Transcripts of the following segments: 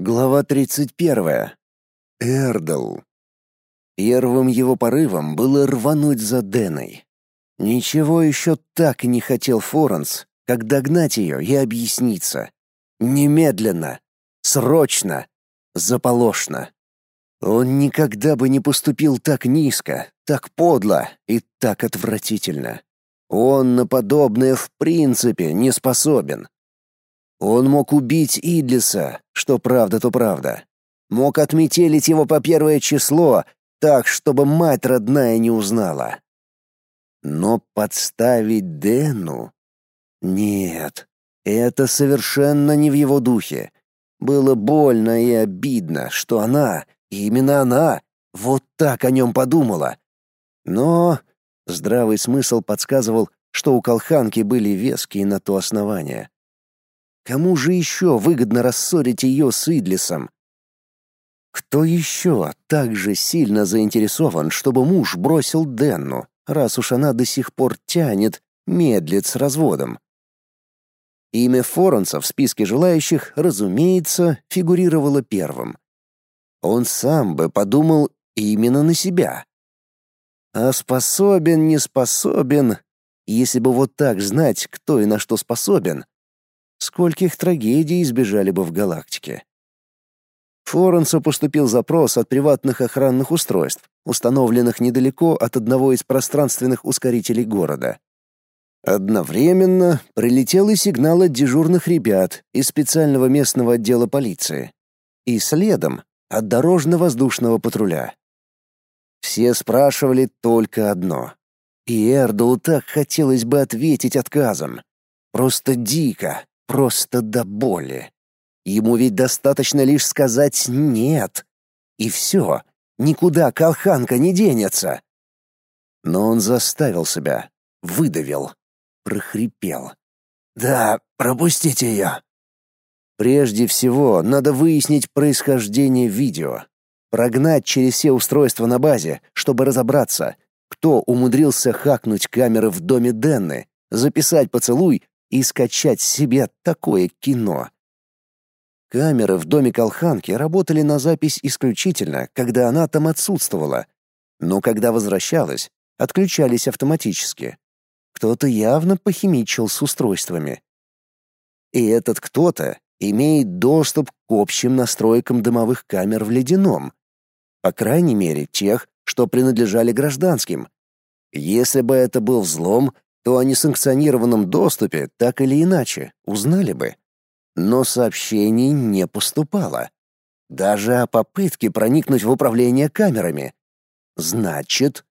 Глава 31. Эрдл. Первым его порывом было рвануть за Деной. Ничего еще так не хотел Форенс, как догнать ее и объясниться. Немедленно, срочно, заполошно. Он никогда бы не поступил так низко, так подло и так отвратительно. Он на подобное в принципе не способен. Он мог убить Идлиса, что правда, то правда. Мог отметелить его по первое число, так, чтобы мать родная не узнала. Но подставить Дэну? Нет, это совершенно не в его духе. Было больно и обидно, что она, именно она, вот так о нем подумала. Но здравый смысл подсказывал, что у колханки были веские на то основания. Кому же еще выгодно рассорить ее с Идлисом? Кто еще так же сильно заинтересован, чтобы муж бросил Денну, раз уж она до сих пор тянет, медлит с разводом? Имя Форенса в списке желающих, разумеется, фигурировало первым. Он сам бы подумал именно на себя. А способен, не способен, если бы вот так знать, кто и на что способен, скольких трагедий избежали бы в галактике. Форенсу поступил запрос от приватных охранных устройств, установленных недалеко от одного из пространственных ускорителей города. Одновременно прилетел и сигнал от дежурных ребят из специального местного отдела полиции. И следом от дорожно-воздушного патруля. Все спрашивали только одно. И Эрдулу так хотелось бы ответить отказом. Просто дико, Просто до боли. Ему ведь достаточно лишь сказать «нет». И все, никуда колханка не денется. Но он заставил себя, выдавил, прохрипел. «Да, пропустите ее». Прежде всего, надо выяснить происхождение видео. Прогнать через все устройства на базе, чтобы разобраться, кто умудрился хакнуть камеры в доме Денны, записать поцелуй и скачать себе такое кино. Камеры в доме Колханки работали на запись исключительно, когда она там отсутствовала, но когда возвращалась, отключались автоматически. Кто-то явно похимичил с устройствами. И этот кто-то имеет доступ к общим настройкам дымовых камер в ледяном, по крайней мере, тех, что принадлежали гражданским. Если бы это был взлом, то о несанкционированном доступе так или иначе узнали бы. Но сообщений не поступало. Даже о попытке проникнуть в управление камерами. Значит,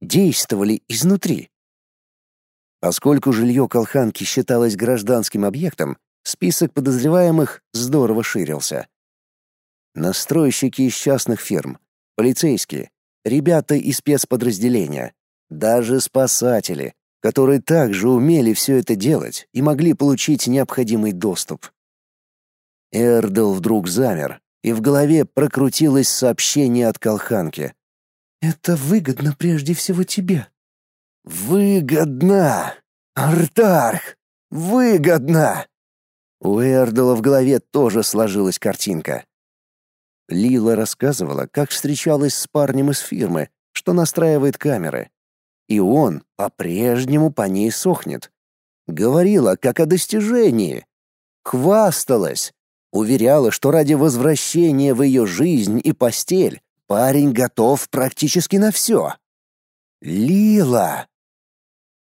действовали изнутри. Поскольку жилье Колханки считалось гражданским объектом, список подозреваемых здорово ширился. Настройщики из частных фирм, полицейские, ребята из спецподразделения, даже спасатели, которые также умели все это делать и могли получить необходимый доступ. Эрдл вдруг замер, и в голове прокрутилось сообщение от Колханки. «Это выгодно прежде всего тебе». «Выгодно! Артарх! Выгодно!» У Эрдла в голове тоже сложилась картинка. Лила рассказывала, как встречалась с парнем из фирмы, что настраивает камеры, и он по-прежнему по ней сохнет. Говорила как о достижении. Хвасталась. Уверяла, что ради возвращения в ее жизнь и постель парень готов практически на все. Лила!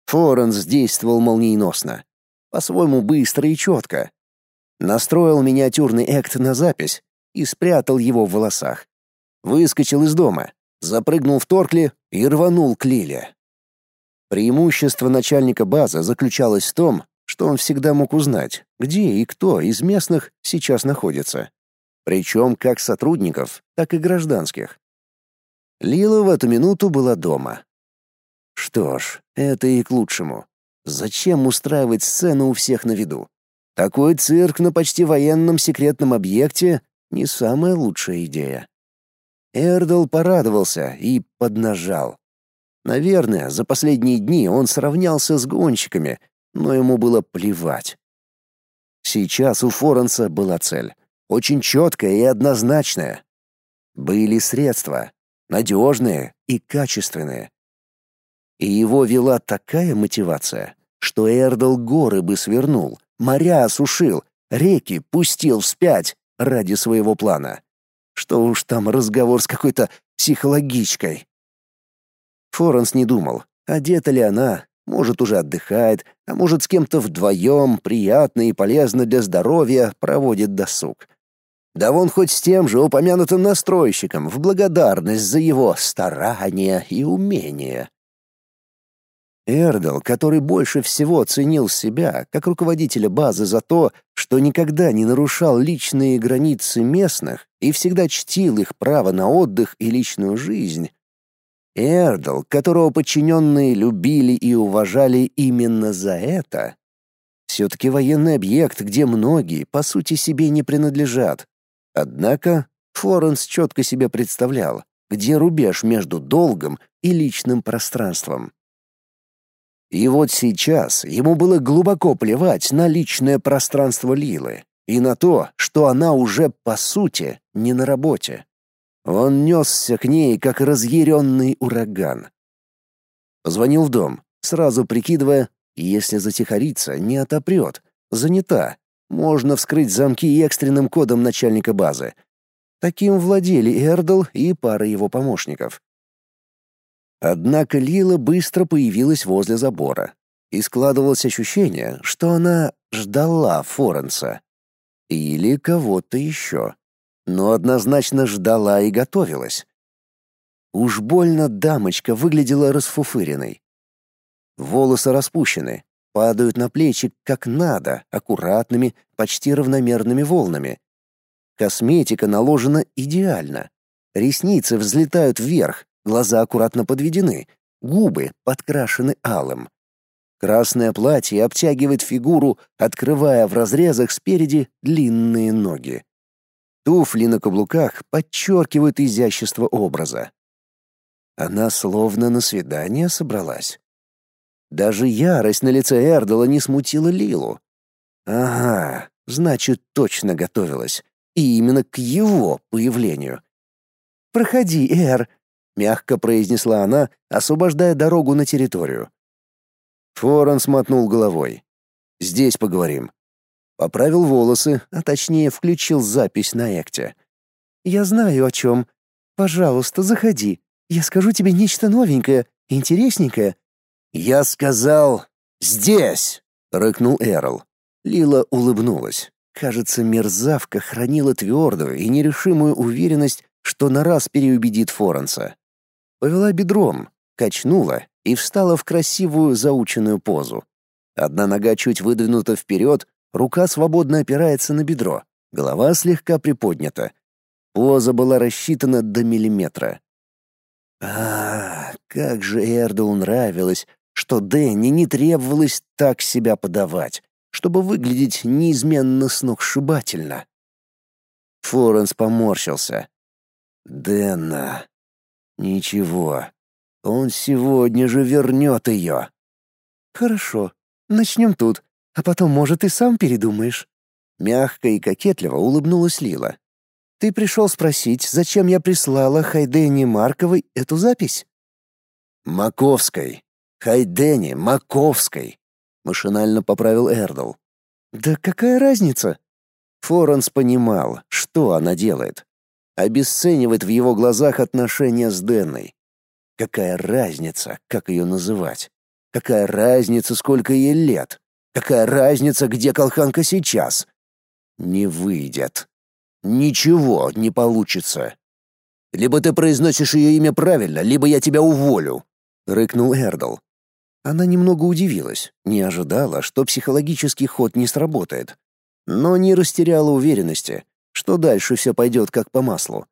Форенс действовал молниеносно. По-своему быстро и четко. Настроил миниатюрный экт на запись и спрятал его в волосах. Выскочил из дома, запрыгнул в торкли и рванул к Лиле. Преимущество начальника базы заключалось в том, что он всегда мог узнать, где и кто из местных сейчас находится. Причем как сотрудников, так и гражданских. Лила в эту минуту была дома. Что ж, это и к лучшему. Зачем устраивать сцену у всех на виду? Такой цирк на почти военном секретном объекте — не самая лучшая идея. Эрдл порадовался и поднажал. Наверное, за последние дни он сравнялся с гонщиками, но ему было плевать. Сейчас у Форенса была цель очень четкое и однозначное. Были средства, надежные и качественные. И его вела такая мотивация, что Эрдл горы бы свернул, моря осушил, реки пустил вспять ради своего плана. Что уж там разговор с какой-то психологичкой. Форенс не думал, одета ли она, может, уже отдыхает, а может, с кем-то вдвоем, приятно и полезно для здоровья, проводит досуг. Да вон хоть с тем же упомянутым настройщиком в благодарность за его старания и умения. Эрдл, который больше всего ценил себя как руководителя базы за то, что никогда не нарушал личные границы местных и всегда чтил их право на отдых и личную жизнь, Эрдл, которого подчиненные любили и уважали именно за это, все-таки военный объект, где многие, по сути, себе не принадлежат. Однако Флоренс четко себе представлял, где рубеж между долгом и личным пространством. И вот сейчас ему было глубоко плевать на личное пространство Лилы и на то, что она уже, по сути, не на работе. Он несся к ней, как разъяренный ураган. Позвонил в дом, сразу прикидывая, если затихарится, не отопрет, занята, можно вскрыть замки экстренным кодом начальника базы. Таким владели Эрдл и пара его помощников. Однако Лила быстро появилась возле забора, и складывалось ощущение, что она ждала Форенса. Или кого-то еще но однозначно ждала и готовилась. Уж больно дамочка выглядела расфуфыренной. Волосы распущены, падают на плечи как надо, аккуратными, почти равномерными волнами. Косметика наложена идеально. Ресницы взлетают вверх, глаза аккуратно подведены, губы подкрашены алым. Красное платье обтягивает фигуру, открывая в разрезах спереди длинные ноги. Туфли на каблуках подчеркивают изящество образа. Она словно на свидание собралась. Даже ярость на лице Эрдала не смутила Лилу. Ага, значит, точно готовилась. И именно к его появлению. «Проходи, Эр», — мягко произнесла она, освобождая дорогу на территорию. Форен смотнул головой. «Здесь поговорим. Поправил волосы, а точнее включил запись на экте. «Я знаю о чем. Пожалуйста, заходи. Я скажу тебе нечто новенькое, интересненькое». «Я сказал здесь!» — рыкнул Эрл. Лила улыбнулась. Кажется, мерзавка хранила твердую и нерешимую уверенность, что на раз переубедит Форенса. Повела бедром, качнула и встала в красивую заученную позу. Одна нога чуть выдвинута вперед, Рука свободно опирается на бедро, голова слегка приподнята. Поза была рассчитана до миллиметра. А, как же Эрдл нравилось, что Дэнни не требовалось так себя подавать, чтобы выглядеть неизменно сногсшибательно. Флоренс поморщился. Дэнна. Ничего. Он сегодня же вернет ее. Хорошо. Начнем тут. А потом, может, и сам передумаешь». Мягко и кокетливо улыбнулась Лила. «Ты пришел спросить, зачем я прислала Хайдене Марковой эту запись?» «Маковской. Хайдене Маковской», — машинально поправил Эрдл. «Да какая разница?» Форенс понимал, что она делает. Обесценивает в его глазах отношения с Денной. Какая разница, как ее называть? Какая разница, сколько ей лет? Какая разница, где колханка сейчас? Не выйдет. Ничего не получится. Либо ты произносишь ее имя правильно, либо я тебя уволю, рыкнул Эрдл. Она немного удивилась, не ожидала, что психологический ход не сработает, но не растеряла уверенности, что дальше все пойдет как по маслу.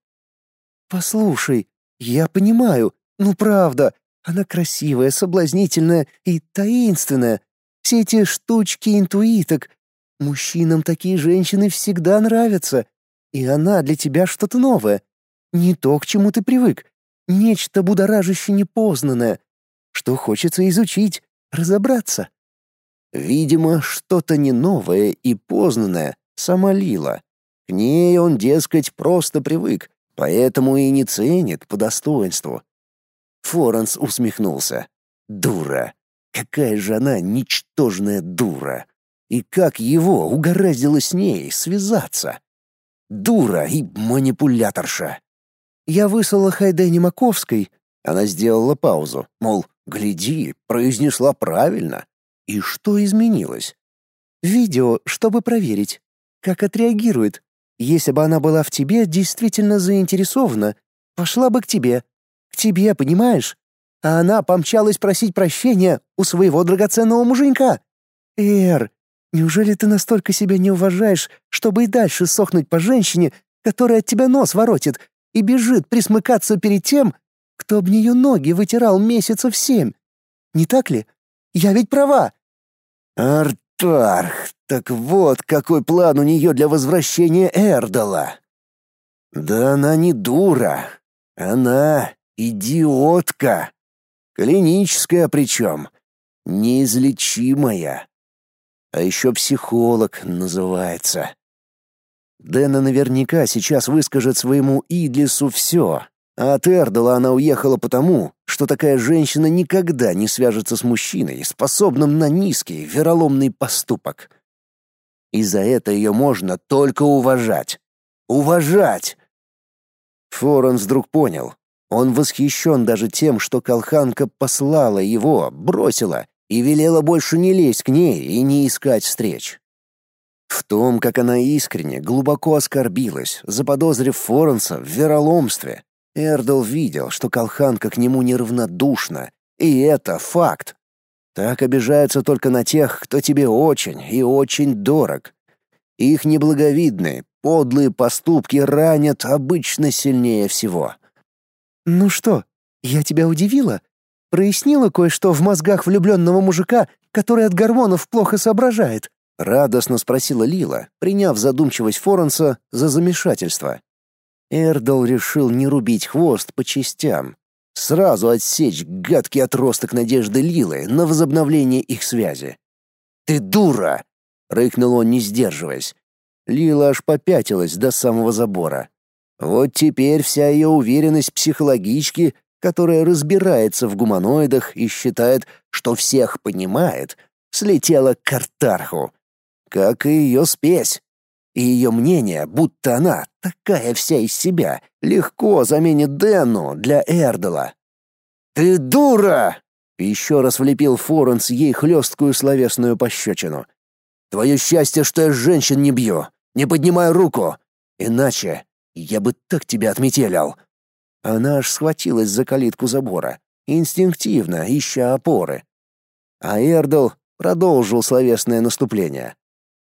Послушай, я понимаю, ну правда, она красивая, соблазнительная и таинственная, все эти штучки интуиток. Мужчинам такие женщины всегда нравятся, и она для тебя что-то новое. Не то, к чему ты привык. Нечто будоражаще непознанное, что хочется изучить, разобраться. Видимо, что-то не новое и познанное сама Лила. К ней он, дескать, просто привык, поэтому и не ценит по достоинству. Форенс усмехнулся. Дура. Какая же она ничтожная дура. И как его угораздило с ней связаться? Дура и манипуляторша. Я выслала Хайдене Маковской. Она сделала паузу, мол, гляди, произнесла правильно. И что изменилось? Видео, чтобы проверить, как отреагирует. Если бы она была в тебе действительно заинтересована, пошла бы к тебе. К тебе, понимаешь? А она помчалась просить прощения у своего драгоценного муженька. Эр, неужели ты настолько себя не уважаешь, чтобы и дальше сохнуть по женщине, которая от тебя нос воротит и бежит присмыкаться перед тем, кто об нее ноги вытирал месяцев семь? Не так ли? Я ведь права. Артарх, так вот какой план у нее для возвращения Эрдала. Да она не дура. Она идиотка. Клиническая причем. Неизлечимая. А еще психолог называется. Дэна наверняка сейчас выскажет своему Идлису все, а от Эрдала она уехала потому, что такая женщина никогда не свяжется с мужчиной, способным на низкий, вероломный поступок. И за это ее можно только уважать. Уважать! Форенс вдруг понял. Он восхищен даже тем, что Колханка послала его, бросила и велела больше не лезть к ней и не искать встреч. В том, как она искренне, глубоко оскорбилась, заподозрив Форенса в вероломстве, Эрдл видел, что Колханка к нему неравнодушна, и это факт. Так обижаются только на тех, кто тебе очень и очень дорог. Их неблаговидные, подлые поступки ранят обычно сильнее всего. «Ну что, я тебя удивила? Прояснила кое-что в мозгах влюбленного мужика, который от гормонов плохо соображает?» — радостно спросила Лила, приняв задумчивость Форенса за замешательство. Эрдл решил не рубить хвост по частям, сразу отсечь гадкий отросток надежды Лилы на возобновление их связи. «Ты дура!» — рыкнул он, не сдерживаясь. Лила аж попятилась до самого забора. Вот теперь вся ее уверенность психологички, которая разбирается в гуманоидах и считает, что всех понимает, слетела к Картарху. Как и ее спесь и ее мнение, будто она, такая вся из себя, легко заменит Денну для Эрдела. «Ты дура!» — еще раз влепил Форенс ей хлесткую словесную пощечину. «Твое счастье, что я женщин не бью, не поднимаю руку, иначе я бы так тебя отметелил». Она аж схватилась за калитку забора, инстинктивно ища опоры. А Эрдл продолжил словесное наступление.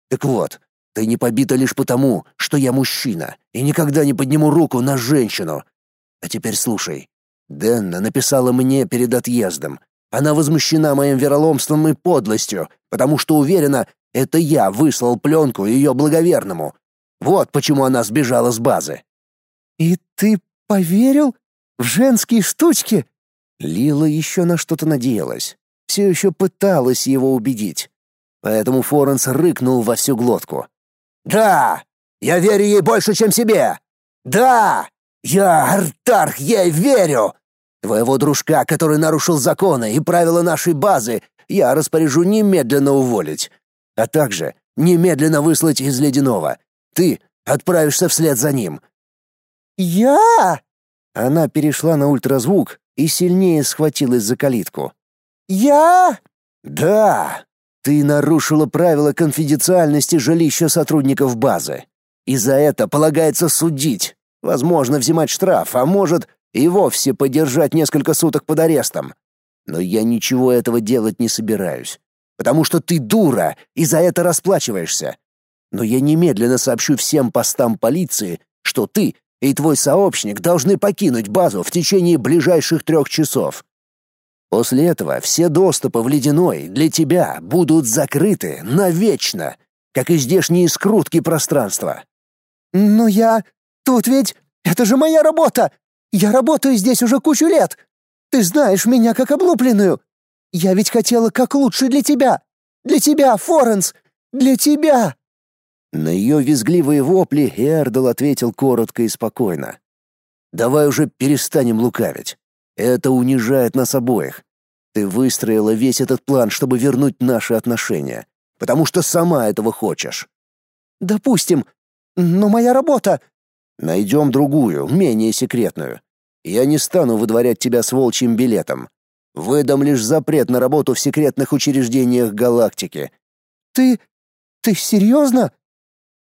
«Так вот, ты не побита лишь потому, что я мужчина и никогда не подниму руку на женщину. А теперь слушай. Денна написала мне перед отъездом. Она возмущена моим вероломством и подлостью, потому что уверена, это я выслал пленку ее благоверному. Вот почему она сбежала с базы. И ты поверил в женские штучки? Лила еще на что-то надеялась. Все еще пыталась его убедить. Поэтому Форенс рыкнул во всю глотку. Да, я верю ей больше, чем себе. Да, я, Артарх, ей верю. Твоего дружка, который нарушил законы и правила нашей базы, я распоряжу немедленно уволить, а также немедленно выслать из Ледяного. Ты отправишься вслед за ним. Я? Она перешла на ультразвук и сильнее схватилась за калитку. Я? Да. Ты нарушила правила конфиденциальности жилища сотрудников базы. И за это полагается судить. Возможно, взимать штраф, а может и вовсе подержать несколько суток под арестом. Но я ничего этого делать не собираюсь. Потому что ты дура и за это расплачиваешься. Но я немедленно сообщу всем постам полиции, что ты и твой сообщник должны покинуть базу в течение ближайших трех часов. После этого все доступы в ледяной для тебя будут закрыты навечно, как и здешние скрутки пространства. Но я... Тут ведь... Это же моя работа! Я работаю здесь уже кучу лет! Ты знаешь меня как облупленную! Я ведь хотела как лучше для тебя! Для тебя, Форенс! Для тебя!» На ее визгливые вопли Эрдл ответил коротко и спокойно. «Давай уже перестанем лукавить. Это унижает нас обоих. Ты выстроила весь этот план, чтобы вернуть наши отношения, потому что сама этого хочешь». «Допустим. Но моя работа...» «Найдем другую, менее секретную. Я не стану выдворять тебя с волчьим билетом. Выдам лишь запрет на работу в секретных учреждениях галактики». «Ты... ты серьезно?»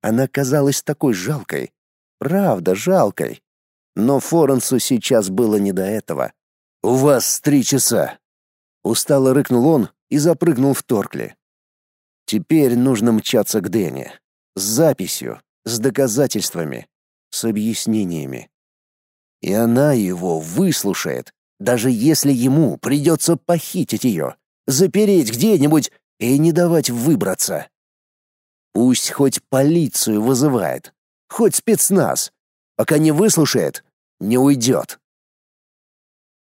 Она казалась такой жалкой. Правда, жалкой. Но Форенсу сейчас было не до этого. «У вас три часа!» Устало рыкнул он и запрыгнул в Торкли. Теперь нужно мчаться к Дэне. С записью, с доказательствами, с объяснениями. И она его выслушает, даже если ему придется похитить ее, запереть где-нибудь и не давать выбраться. Пусть хоть полицию вызывает, хоть спецназ. Пока не выслушает, не уйдет.